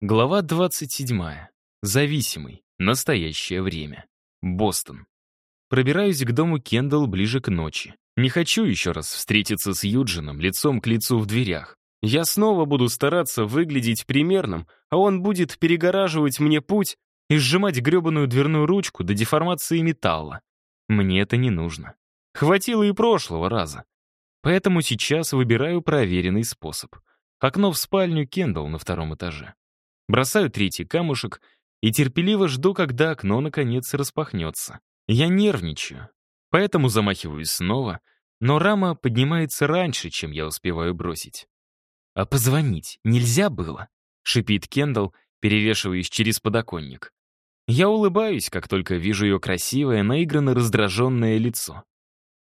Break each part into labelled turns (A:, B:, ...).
A: Глава 27. Зависимый. Настоящее время. Бостон. Пробираюсь к дому Кендалл ближе к ночи. Не хочу еще раз встретиться с Юджином лицом к лицу в дверях. Я снова буду стараться выглядеть примерным, а он будет перегораживать мне путь и сжимать гребаную дверную ручку до деформации металла. Мне это не нужно. Хватило и прошлого раза. Поэтому сейчас выбираю проверенный способ. Окно в спальню Кендалл на втором этаже бросаю третий камушек и терпеливо жду, когда окно наконец распахнется. Я нервничаю, поэтому замахиваюсь снова, но рама поднимается раньше, чем я успеваю бросить. «А позвонить нельзя было?» — шипит Кендалл, перевешиваясь через подоконник. Я улыбаюсь, как только вижу ее красивое, наигранно раздраженное лицо.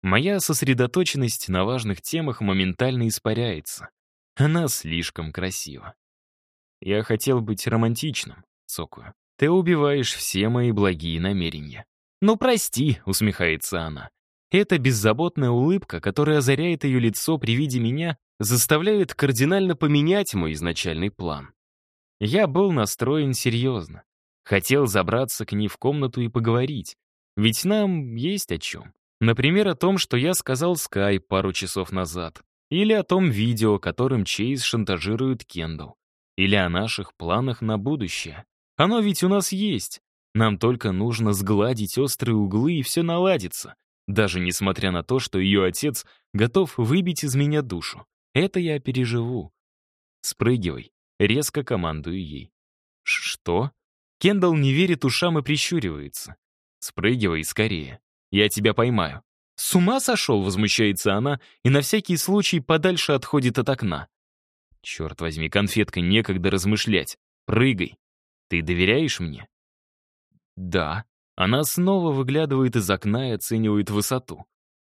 A: Моя сосредоточенность на важных темах моментально испаряется. Она слишком красива. Я хотел быть романтичным, Соку. Ты убиваешь все мои благие намерения. «Ну, прости», — усмехается она. Эта беззаботная улыбка, которая озаряет ее лицо при виде меня, заставляет кардинально поменять мой изначальный план. Я был настроен серьезно. Хотел забраться к ней в комнату и поговорить. Ведь нам есть о чем. Например, о том, что я сказал Скай пару часов назад. Или о том видео, которым Чейз шантажирует Кендалл или о наших планах на будущее. Оно ведь у нас есть. Нам только нужно сгладить острые углы, и все наладится. Даже несмотря на то, что ее отец готов выбить из меня душу. Это я переживу. Спрыгивай. Резко командую ей. Что? Кендалл не верит ушам и прищуривается. Спрыгивай скорее. Я тебя поймаю. С ума сошел, возмущается она, и на всякий случай подальше отходит от окна. Черт возьми, конфетка, некогда размышлять. Прыгай. Ты доверяешь мне? Да. Она снова выглядывает из окна и оценивает высоту.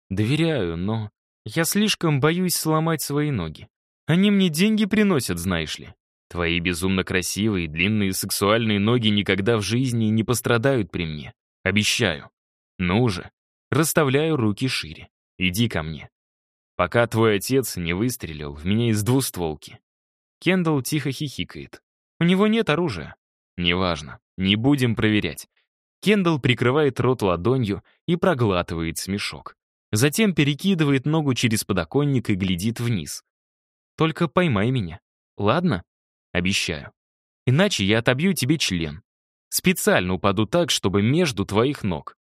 A: Доверяю, но я слишком боюсь сломать свои ноги. Они мне деньги приносят, знаешь ли. Твои безумно красивые, длинные сексуальные ноги никогда в жизни не пострадают при мне. Обещаю. Ну же, расставляю руки шире. Иди ко мне пока твой отец не выстрелил в меня из двустволки». Кендалл тихо хихикает. «У него нет оружия». «Неважно, не будем проверять». Кендалл прикрывает рот ладонью и проглатывает смешок. Затем перекидывает ногу через подоконник и глядит вниз. «Только поймай меня. Ладно?» «Обещаю. Иначе я отобью тебе член. Специально упаду так, чтобы между твоих ног.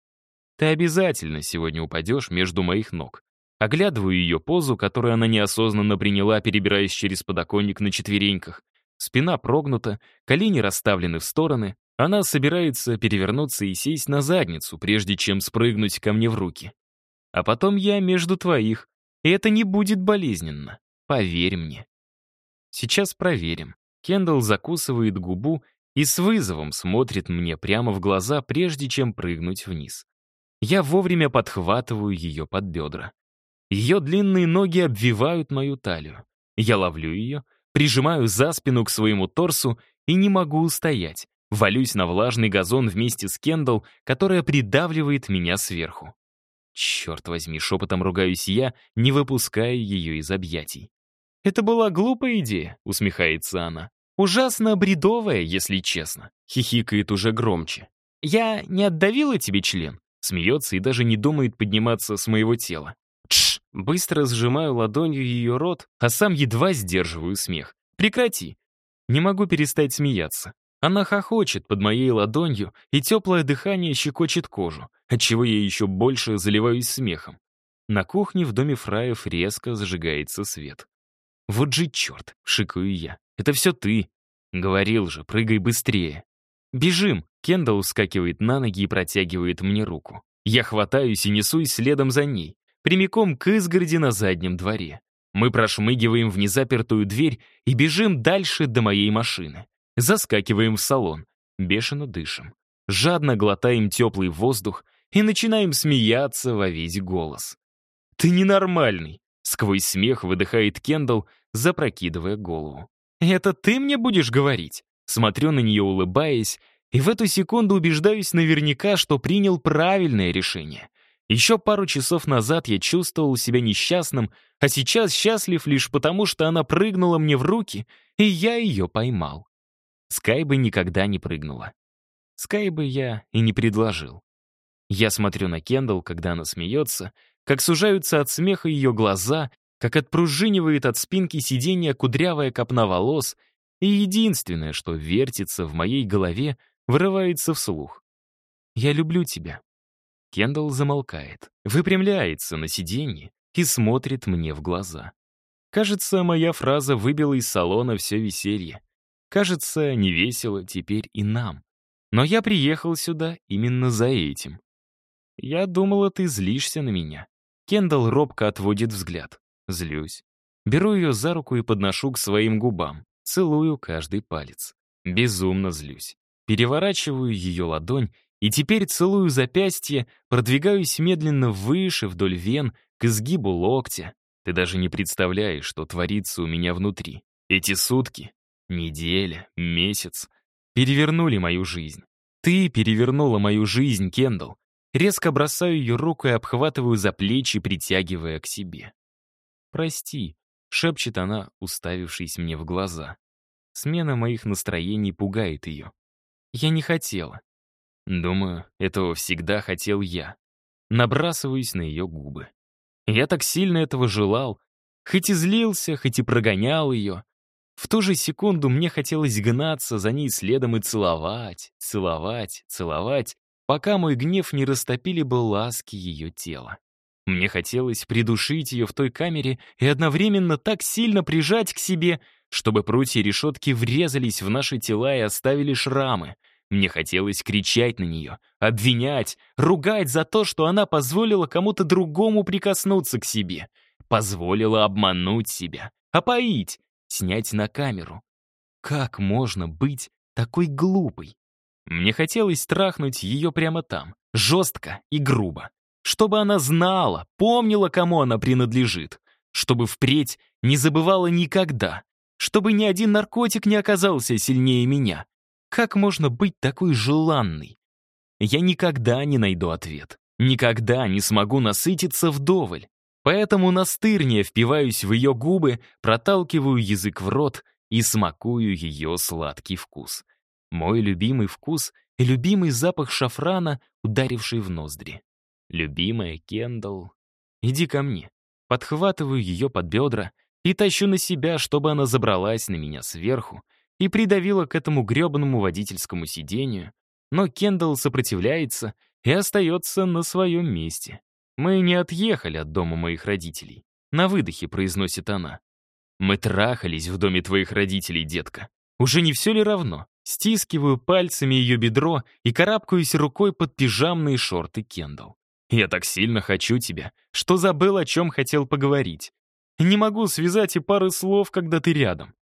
A: Ты обязательно сегодня упадешь между моих ног. Оглядываю ее позу, которую она неосознанно приняла, перебираясь через подоконник на четвереньках. Спина прогнута, колени расставлены в стороны. Она собирается перевернуться и сесть на задницу, прежде чем спрыгнуть ко мне в руки. А потом я между твоих, и это не будет болезненно. Поверь мне. Сейчас проверим. Кендалл закусывает губу и с вызовом смотрит мне прямо в глаза, прежде чем прыгнуть вниз. Я вовремя подхватываю ее под бедра. Ее длинные ноги обвивают мою талию. Я ловлю ее, прижимаю за спину к своему торсу и не могу устоять. Валюсь на влажный газон вместе с Кендалл, которая придавливает меня сверху. Черт возьми, шепотом ругаюсь я, не выпуская ее из объятий. «Это была глупая идея», — усмехается она. «Ужасно бредовая, если честно», — хихикает уже громче. «Я не отдавила тебе член?» Смеется и даже не думает подниматься с моего тела. Быстро сжимаю ладонью ее рот, а сам едва сдерживаю смех. «Прекрати!» Не могу перестать смеяться. Она хохочет под моей ладонью, и теплое дыхание щекочет кожу, отчего я еще больше заливаюсь смехом. На кухне в доме фраев резко зажигается свет. «Вот же черт!» — шикаю я. «Это все ты!» «Говорил же, прыгай быстрее!» «Бежим!» — Кендалл вскакивает на ноги и протягивает мне руку. Я хватаюсь и несусь следом за ней прямиком к изгороди на заднем дворе. Мы прошмыгиваем в незапертую дверь и бежим дальше до моей машины. Заскакиваем в салон, бешено дышим, жадно глотаем теплый воздух и начинаем смеяться во весь голос. «Ты ненормальный!» — сквозь смех выдыхает Кендалл, запрокидывая голову. «Это ты мне будешь говорить?» Смотрю на нее, улыбаясь, и в эту секунду убеждаюсь наверняка, что принял правильное решение. Еще пару часов назад я чувствовал себя несчастным, а сейчас счастлив лишь потому, что она прыгнула мне в руки, и я ее поймал. Скайбы никогда не прыгнула. Скайбы я и не предложил. Я смотрю на Кендалл, когда она смеется, как сужаются от смеха ее глаза, как отпружинивает от спинки сиденья кудрявая копна волос, и единственное, что вертится в моей голове, вырывается вслух. «Я люблю тебя». Кендалл замолкает, выпрямляется на сиденье и смотрит мне в глаза. Кажется, моя фраза выбила из салона все веселье. Кажется, невесело теперь и нам. Но я приехал сюда именно за этим. Я думала, ты злишься на меня. Кендалл робко отводит взгляд. Злюсь. Беру ее за руку и подношу к своим губам. Целую каждый палец. Безумно злюсь. Переворачиваю ее ладонь и теперь целую запястье, продвигаюсь медленно выше вдоль вен, к изгибу локтя. Ты даже не представляешь, что творится у меня внутри. Эти сутки, неделя, месяц перевернули мою жизнь. Ты перевернула мою жизнь, Кендалл. Резко бросаю ее руку и обхватываю за плечи, притягивая к себе. «Прости», — шепчет она, уставившись мне в глаза. Смена моих настроений пугает ее. «Я не хотела. Думаю, этого всегда хотел я. Набрасываюсь на ее губы. Я так сильно этого желал, хоть и злился, хоть и прогонял ее. В ту же секунду мне хотелось гнаться за ней следом и целовать, целовать, целовать, пока мой гнев не растопили бы ласки ее тела. Мне хотелось придушить ее в той камере и одновременно так сильно прижать к себе, чтобы прутья решетки врезались в наши тела и оставили шрамы — мне хотелось кричать на нее, обвинять, ругать за то, что она позволила кому-то другому прикоснуться к себе, позволила обмануть себя, опоить, снять на камеру. Как можно быть такой глупой? Мне хотелось трахнуть ее прямо там, жестко и грубо, чтобы она знала, помнила, кому она принадлежит, чтобы впредь не забывала никогда, чтобы ни один наркотик не оказался сильнее меня, как можно быть такой желанной? Я никогда не найду ответ. Никогда не смогу насытиться вдоволь. Поэтому настырнее впиваюсь в ее губы, проталкиваю язык в рот и смакую ее сладкий вкус. Мой любимый вкус и любимый запах шафрана, ударивший в ноздри. Любимая Кендалл, иди ко мне. Подхватываю ее под бедра и тащу на себя, чтобы она забралась на меня сверху, и придавила к этому гребаному водительскому сидению, но Кендалл сопротивляется и остается на своем месте. «Мы не отъехали от дома моих родителей», — на выдохе произносит она. «Мы трахались в доме твоих родителей, детка. Уже не все ли равно?» Стискиваю пальцами ее бедро и карабкаюсь рукой под пижамные шорты Кендалл. «Я так сильно хочу тебя, что забыл, о чем хотел поговорить. Не могу связать и пары слов, когда ты рядом».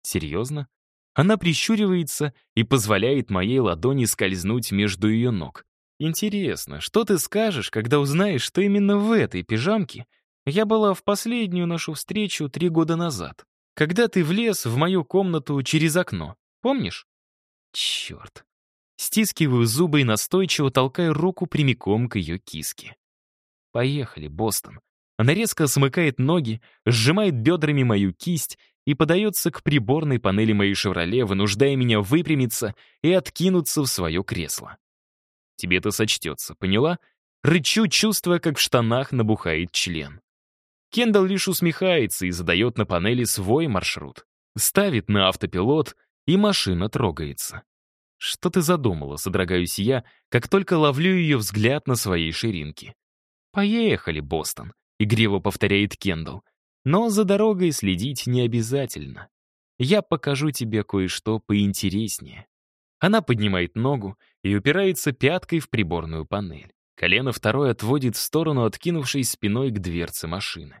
A: «Серьезно? Она прищуривается и позволяет моей ладони скользнуть между ее ног. Интересно, что ты скажешь, когда узнаешь, что именно в этой пижамке я была в последнюю нашу встречу три года назад, когда ты влез в мою комнату через окно, помнишь? Черт. Стискиваю зубы и настойчиво толкаю руку прямиком к ее киске. Поехали, Бостон. Она резко смыкает ноги, сжимает бедрами мою кисть и подается к приборной панели моей «Шевроле», вынуждая меня выпрямиться и откинуться в свое кресло. «Тебе это сочтется, поняла?» Рычу, чувствуя, как в штанах набухает член. Кендалл лишь усмехается и задает на панели свой маршрут. Ставит на автопилот, и машина трогается. «Что ты задумала?» — содрогаюсь я, как только ловлю ее взгляд на своей ширинке. «Поехали, Бостон!» — игриво повторяет Кендалл. «Но за дорогой следить не обязательно. Я покажу тебе кое-что поинтереснее». Она поднимает ногу и упирается пяткой в приборную панель. Колено второе отводит в сторону, откинувшись спиной к дверце машины.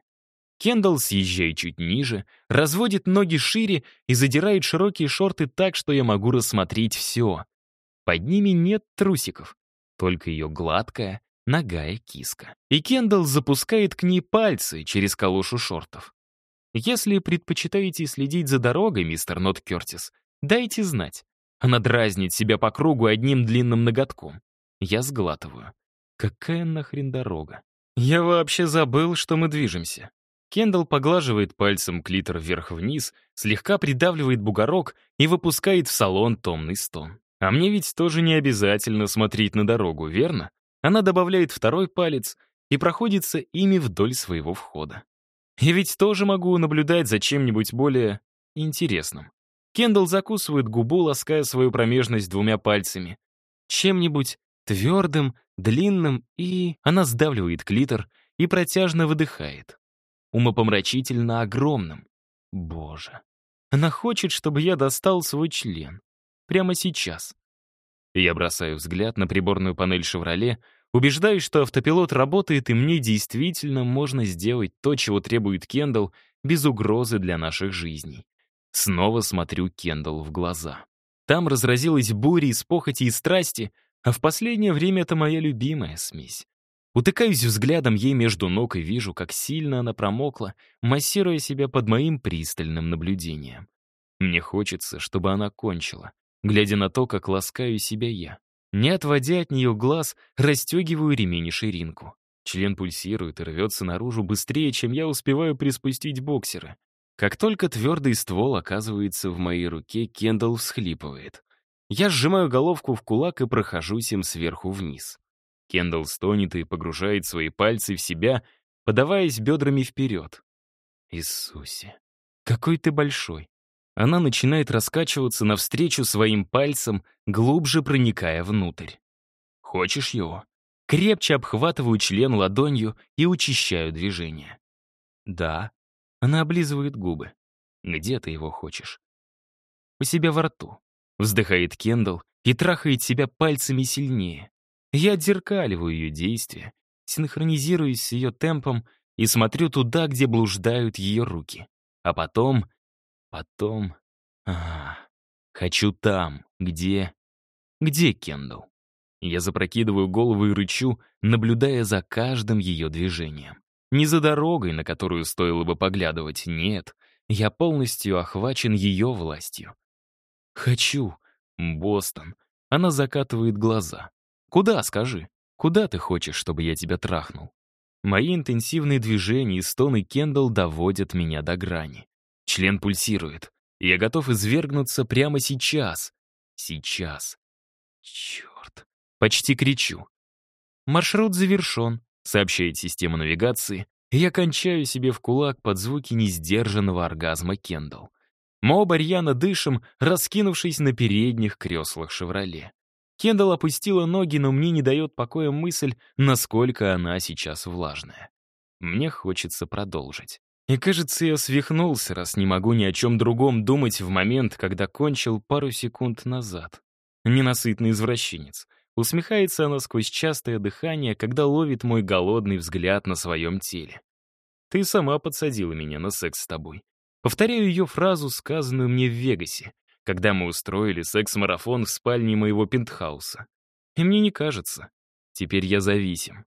A: Кендалл съезжая чуть ниже, разводит ноги шире и задирает широкие шорты так, что я могу рассмотреть все. Под ними нет трусиков, только ее гладкая, ногая киска. И Кендалл запускает к ней пальцы через калошу шортов. «Если предпочитаете следить за дорогой, мистер Нот Кертис, дайте знать». Она дразнит себя по кругу одним длинным ноготком. Я сглатываю. Какая нахрен дорога? Я вообще забыл, что мы движемся. Кендалл поглаживает пальцем клитор вверх-вниз, слегка придавливает бугорок и выпускает в салон томный стон. А мне ведь тоже не обязательно смотреть на дорогу, верно? Она добавляет второй палец и проходится ими вдоль своего входа. Я ведь тоже могу наблюдать за чем-нибудь более интересным. Кендалл закусывает губу, лаская свою промежность двумя пальцами. Чем-нибудь твердым, длинным, и она сдавливает клитор и протяжно выдыхает. Умопомрачительно огромным. Боже. Она хочет, чтобы я достал свой член. Прямо сейчас. Я бросаю взгляд на приборную панель «Шевроле», Убеждаюсь, что автопилот работает, и мне действительно можно сделать то, чего требует Кендалл, без угрозы для наших жизней. Снова смотрю Кендалл в глаза. Там разразилась буря из похоти и страсти, а в последнее время это моя любимая смесь. Утыкаюсь взглядом ей между ног и вижу, как сильно она промокла, массируя себя под моим пристальным наблюдением. Мне хочется, чтобы она кончила, глядя на то, как ласкаю себя я. Не отводя от нее глаз, расстегиваю ремень и ширинку. Член пульсирует и рвется наружу быстрее, чем я успеваю приспустить боксеры. Как только твердый ствол оказывается в моей руке, Кендалл всхлипывает. Я сжимаю головку в кулак и прохожусь им сверху вниз. Кендалл стонет и погружает свои пальцы в себя, подаваясь бедрами вперед. «Иисусе, какой ты большой!» Она начинает раскачиваться навстречу своим пальцем, глубже проникая внутрь. Хочешь его? Крепче обхватываю член ладонью и учащаю движение. Да. Она облизывает губы. Где ты его хочешь? У себя во рту. Вздыхает Кендалл и трахает себя пальцами сильнее. Я отзеркаливаю ее действия, синхронизируюсь с ее темпом и смотрю туда, где блуждают ее руки. А потом Потом... А, хочу там, где... Где Кендалл? Я запрокидываю голову и рычу, наблюдая за каждым ее движением. Не за дорогой, на которую стоило бы поглядывать, нет. Я полностью охвачен ее властью. «Хочу. Бостон». Она закатывает глаза. «Куда, скажи? Куда ты хочешь, чтобы я тебя трахнул?» Мои интенсивные движения и стоны Кендалл доводят меня до грани. Член пульсирует. Я готов извергнуться прямо сейчас. Сейчас. Черт. Почти кричу. Маршрут завершен, сообщает система навигации. Я кончаю себе в кулак под звуки несдержанного оргазма Кендалл. Мы оба рьяно дышим, раскинувшись на передних креслах «Шевроле». Кендалл опустила ноги, но мне не дает покоя мысль, насколько она сейчас влажная. Мне хочется продолжить. И, кажется, я свихнулся, раз не могу ни о чем другом думать в момент, когда кончил пару секунд назад. Ненасытный извращенец. Усмехается она сквозь частое дыхание, когда ловит мой голодный взгляд на своем теле. «Ты сама подсадила меня на секс с тобой». Повторяю ее фразу, сказанную мне в Вегасе, когда мы устроили секс-марафон в спальне моего пентхауса. И мне не кажется. Теперь я зависим.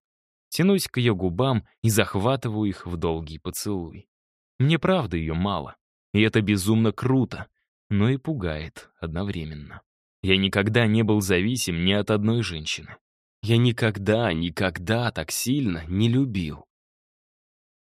A: Тянусь к ее губам и захватываю их в долгий поцелуй. Мне правда ее мало, и это безумно круто, но и пугает одновременно. Я никогда не был зависим ни от одной женщины. Я никогда, никогда так сильно не любил.